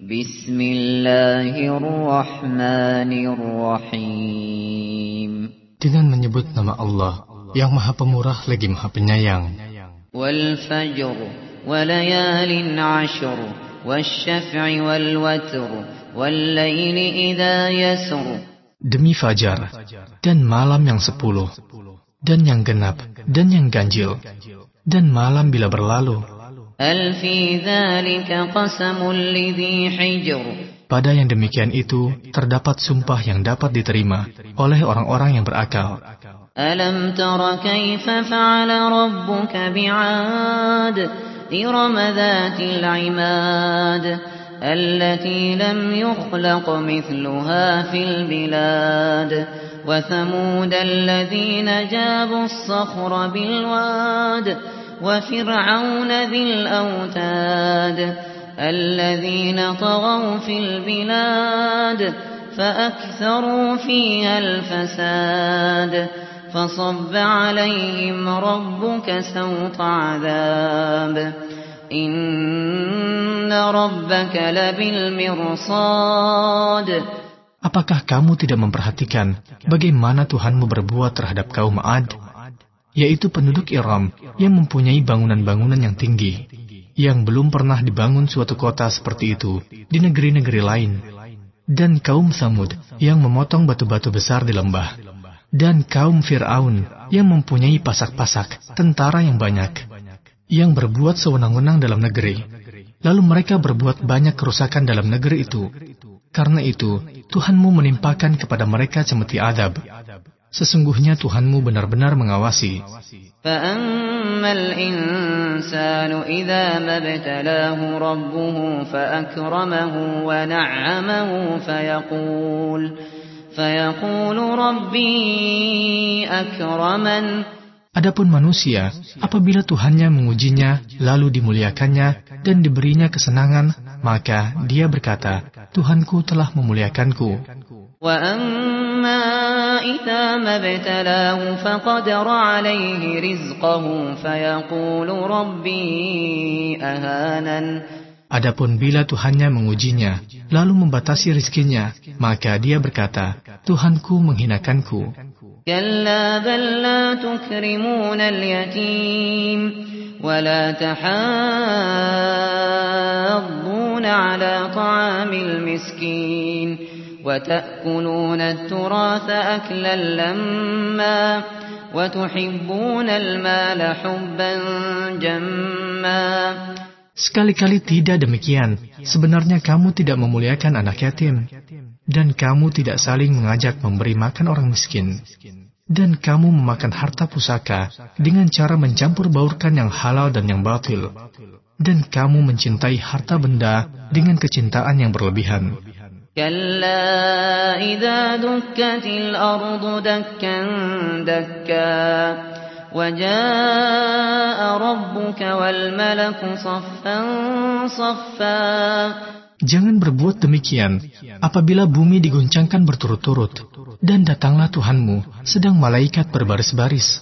بسم الله الرحمن الرحيم Dengan menyebut nama Allah yang Maha Pemurah lagi Maha Penyayang. والفجر وليال عشر والشفع والوتر والليل إذا يسر Demi fajar dan malam yang sepuluh dan yang genap dan yang ganjil dan malam bila berlalu. هل في ذلك قسم لذي حجر Pada yang demikian itu terdapat sumpah yang dapat diterima oleh orang-orang yang berakal. ألم تر كيف فعل ربك بعاد إرم ذات العماد التي لم يخلق مثلها في البلاد وثمود الذين جابوا الصخر بالواد وفرعون ذي الأوتاد الذين طغوا في البلاد فأكثروا فيها الفساد فصب عليهم ربك سوط عذاب إن ربك لبالمرصاد Apakah kamu tidak memperhatikan bagaimana Tuhanmu berbuat terhadap kaum Ad, yaitu penduduk Iram yang mempunyai bangunan-bangunan yang tinggi, yang belum pernah dibangun suatu kota seperti itu di negeri-negeri lain, dan kaum Samud yang memotong batu-batu besar di lembah, dan kaum Fir'aun yang mempunyai pasak-pasak tentara yang banyak, yang berbuat sewenang-wenang dalam negeri. Lalu mereka berbuat banyak kerusakan dalam negeri itu. Karena itu, Tuhanmu menimpakan kepada mereka cemeti adab. Sesungguhnya Tuhanmu benar-benar mengawasi. Adapun manusia, apabila Tuhannya mengujinya, lalu dimuliakannya, dan diberinya kesenangan, maka dia berkata, Tuhanku telah memuliakanku. وأما إذا ما ابتلاه فقدر عليه رزقه فيقول ربي أهانن Adapun bila Tuhannya mengujinya, lalu membatasi rizkinya, maka dia berkata, Tuhanku menghinakanku. كلا بل لا تكرمون اليتيم ولا تحاضون على طعام المسكين وتأكلون التراث أكلا لما وتحبون المال حبا جما Sekali-kali tidak demikian. Sebenarnya kamu tidak memuliakan anak yatim. Dan kamu tidak saling mengajak memberi makan orang miskin. Dan kamu memakan harta pusaka dengan cara mencampur baurkan yang halal dan yang batil. Dan kamu mencintai harta benda dengan kecintaan yang berlebihan. كلا إذا دكت الأرض دكا دكا وجاء ربك والملك صفا صفا Jangan berbuat demikian apabila bumi diguncangkan berturut-turut dan datanglah Tuhanmu sedang malaikat berbaris-baris.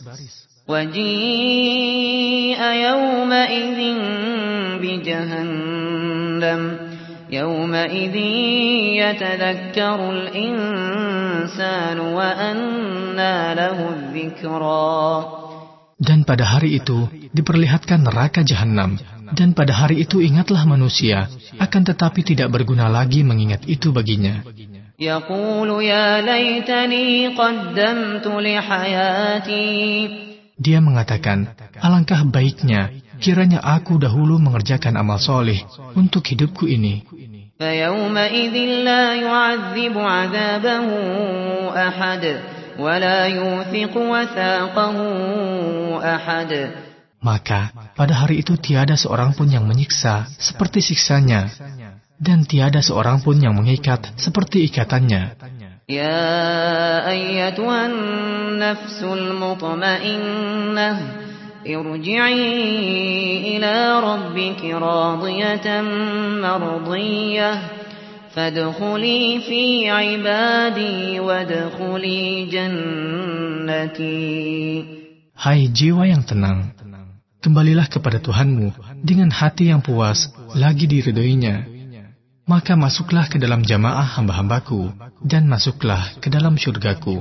وجيء يومئذ بجهنم يومئذ يتذكر الإنسان وأنى له الذكرى Dan pada hari itu diperlihatkan neraka jahanam. Dan pada hari itu ingatlah manusia, akan tetapi tidak berguna lagi mengingat itu baginya. يقول يا ليتني قدمت لحياتي Dia mengatakan, alangkah baiknya kiranya aku dahulu mengerjakan amal soleh untuk hidupku ini. فيومئذ لا يعذب عذابه أحد ولا يوثق وثاقه أحد Maka pada hari itu tiada seorang pun yang menyiksa seperti siksanya, dan tiada seorang pun yang mengikat seperti ikatannya. يا أيتها النفس المطمئنة ارجعي إلى ربك راضية مرضية فادخلي في عبادي وادخلي جنتي Hai jiwa yang tenang, kembalilah kepada Tuhanmu dengan hati yang puas lagi diridhoinya. maka masuklah ke dalam jamaah hamba-hambaku, dan masuklah ke dalam syurgaku.